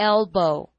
elbow.